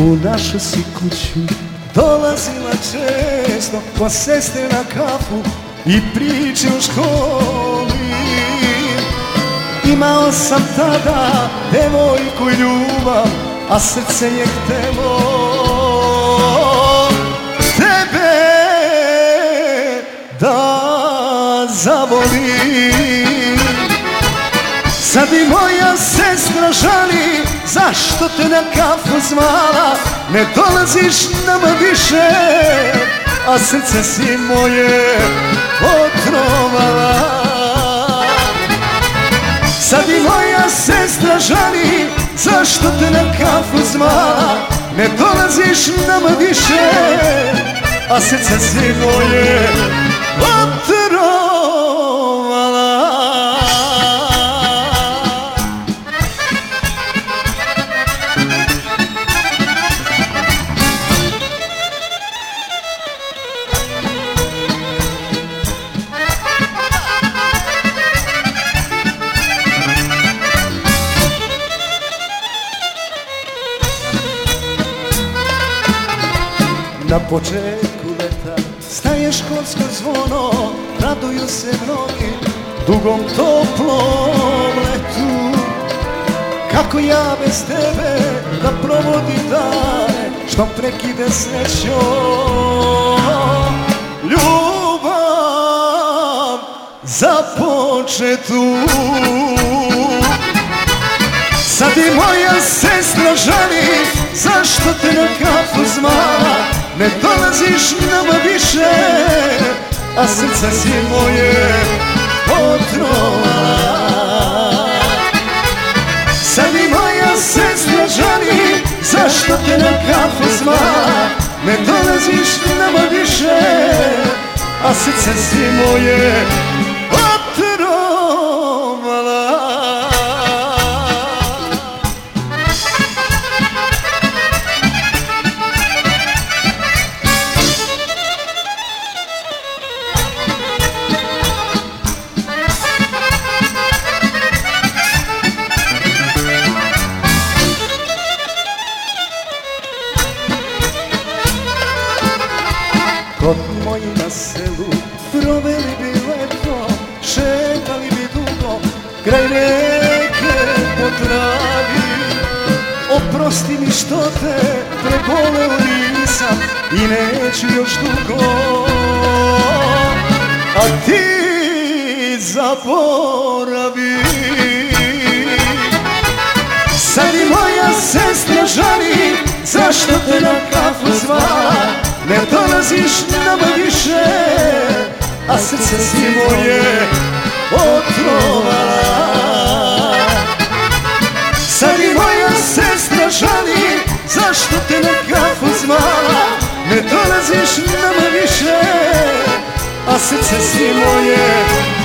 U našu si kuću dolazila često Po sestre na kafu i priče u školi. Imao sam tada devojku ljubav, a srce je htelo Tebe da zavoli Sad i moja sestra žali Zašto te na kafu zvala Ne dolaziš nama više A srce si moje otrovala Sad i moja sestra žali Zašto te na kafu zvala Ne dolaziš nama više A srce si moje Na početku leta staje školsko zvono Raduju se mnogi dugom toplom letu. Kako ja bez tebe da provodim dane Što prekide srećom. Ljubav započetu Sad i moja sestra žali Zašto te na kafu zvala A srce si moje otrova Sad i moja sestra žali Zašto te na kafu zvala Ne dolaziš nama više A srce si moje Kod moji na selu proveli bi leto Šetali bi dugo kraj reke po travi Oprosti mi što te preboleo nisam I neću još dugo. A ti zaboravi. Sad i moja sestra žali Zašto te na kafu zvala Ne dolaziš nama više A srce si moje otrovala Sad i moja sestra žali Zašto te na kafu zvala? Ne dolaziš nama više A srce si moje